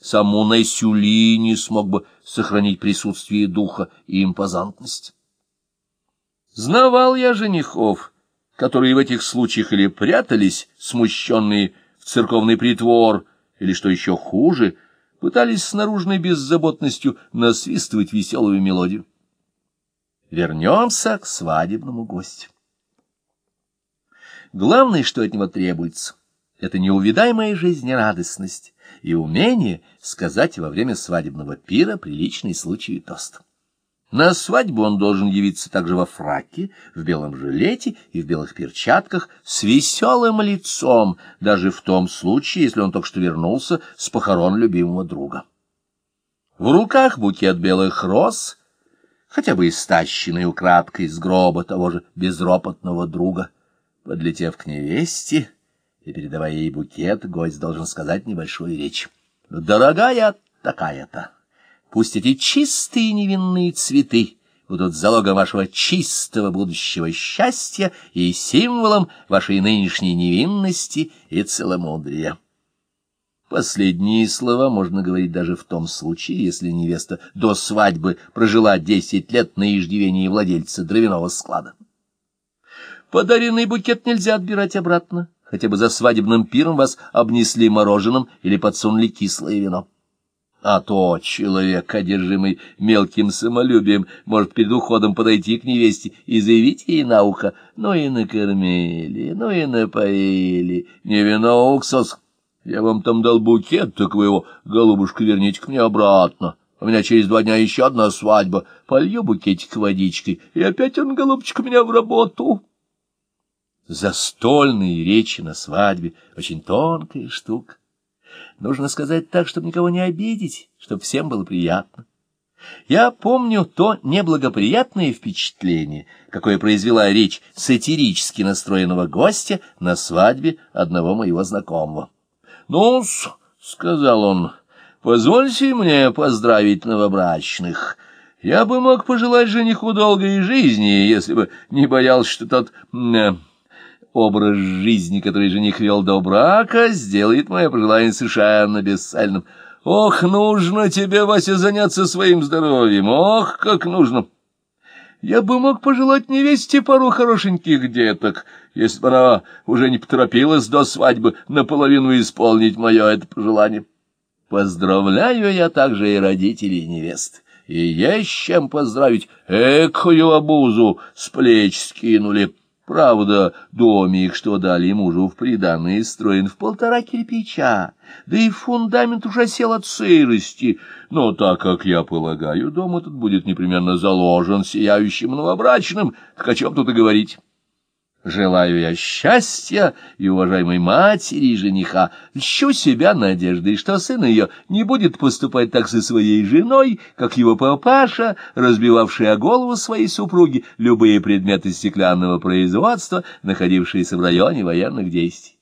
сам Мунесюли не смог бы сохранить присутствие духа и импозантность. Знавал я женихов, которые в этих случаях или прятались, смущенные в церковный притвор, или, что еще хуже, пытались с наружной беззаботностью насвистывать веселую мелодию. Вернемся к свадебному гостю. Главное, что от него требуется, это неувидаемая жизнерадостность и умение сказать во время свадебного пира приличный случай тост. На свадьбу он должен явиться также во фраке, в белом жилете и в белых перчатках, с веселым лицом, даже в том случае, если он только что вернулся с похорон любимого друга. В руках букет белых роз, хотя бы истащенный украдкой из гроба того же безропотного друга. Подлетев к невесте и передавая ей букет, гость должен сказать небольшую речь. «Дорогая такая-то!» Пусть эти чистые невинные цветы будут залогом вашего чистого будущего счастья и символом вашей нынешней невинности и целомудрия. Последние слова можно говорить даже в том случае, если невеста до свадьбы прожила десять лет на иждивении владельца дровяного склада. Подаренный букет нельзя отбирать обратно, хотя бы за свадебным пиром вас обнесли мороженым или подсунули кислое вино. А то человек, одержимый мелким самолюбием, может перед уходом подойти к невесте и заявить ей на ухо, ну и накормили, ну и напоили, не вино, а уксус. Я вам там дал букет, так вы его, голубушка, верните к мне обратно. У меня через два дня еще одна свадьба. Полью букетик водичкой, и опять он, голубчик, у меня в работу. Застольные речи на свадьбе — очень тонкая штука. Нужно сказать так, чтобы никого не обидеть, чтобы всем было приятно. Я помню то неблагоприятное впечатление, какое произвела речь сатирически настроенного гостя на свадьбе одного моего знакомого. ну сказал он, — позвольте мне поздравить новобрачных. Я бы мог пожелать жениху долгой жизни, если бы не боялся, что тот... Образ жизни, который жених вел до брака, сделает мое пожелание совершенно бесцельным. Ох, нужно тебе, Вася, заняться своим здоровьем, ох, как нужно! Я бы мог пожелать невесте пару хорошеньких деток, если бы она уже не поторопилась до свадьбы наполовину исполнить мое это пожелание. Поздравляю я также и родителей невесты. И есть чем поздравить, экую обузу с плеч скинули. Правда, домик, что дали мужу в приданное, строен в полтора кирпича, да и фундамент уже сел от сырости. Но так как я полагаю, дом этот будет непременно заложен сияющим новобрачным, так о чем тут и говорить. Желаю я счастья и уважаемой матери и жениха. Льщу себя надеждой, что сын ее не будет поступать так со своей женой, как его папаша, разбивавший о голову своей супруги любые предметы стеклянного производства, находившиеся в районе военных действий.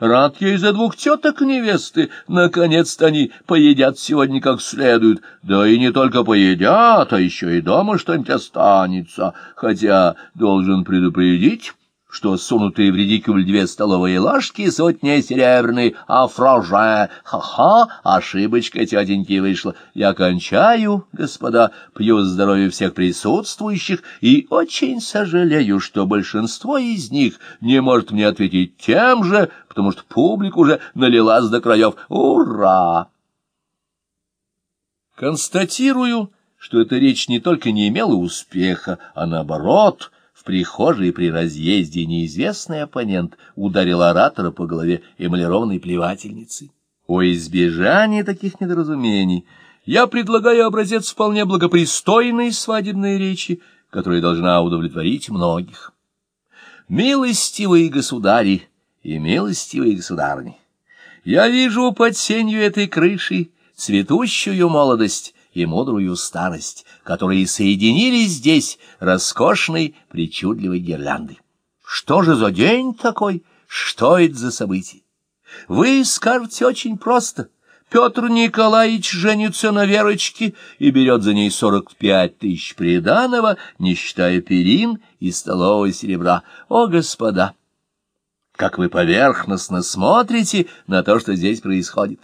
Рад я из-за двух теток невесты. Наконец-то они поедят сегодня как следует. Да и не только поедят, а еще и дома что-нибудь останется. Хотя должен предупредить что сунутые в редикюль две столовые ложки сотни серебряной, а фроже, ха-ха, ошибочка тетеньки вышла. Я кончаю, господа, пью здоровье всех присутствующих и очень сожалею, что большинство из них не может мне ответить тем же, потому что публика уже налилась до краев. Ура! Констатирую, что эта речь не только не имела успеха, а наоборот — в прихожей при разъезде неизвестный оппонент ударил оратора по голове эмалированной плевательницей. О избежании таких недоразумений я предлагаю образец вполне благопристойной свадебной речи, которая должна удовлетворить многих. Милостивые государи и милостивые государни, я вижу под сенью этой крыши цветущую молодость и мудрую старость, которые соединились здесь роскошной, причудливой гирляндой. Что же за день такой? Что это за событие? Вы скажете очень просто. Петр Николаевич женится на Верочке и берет за ней сорок пять тысяч приданого, не считая перин и столового серебра. О, господа! Как вы поверхностно смотрите на то, что здесь происходит!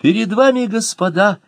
Перед вами, господа,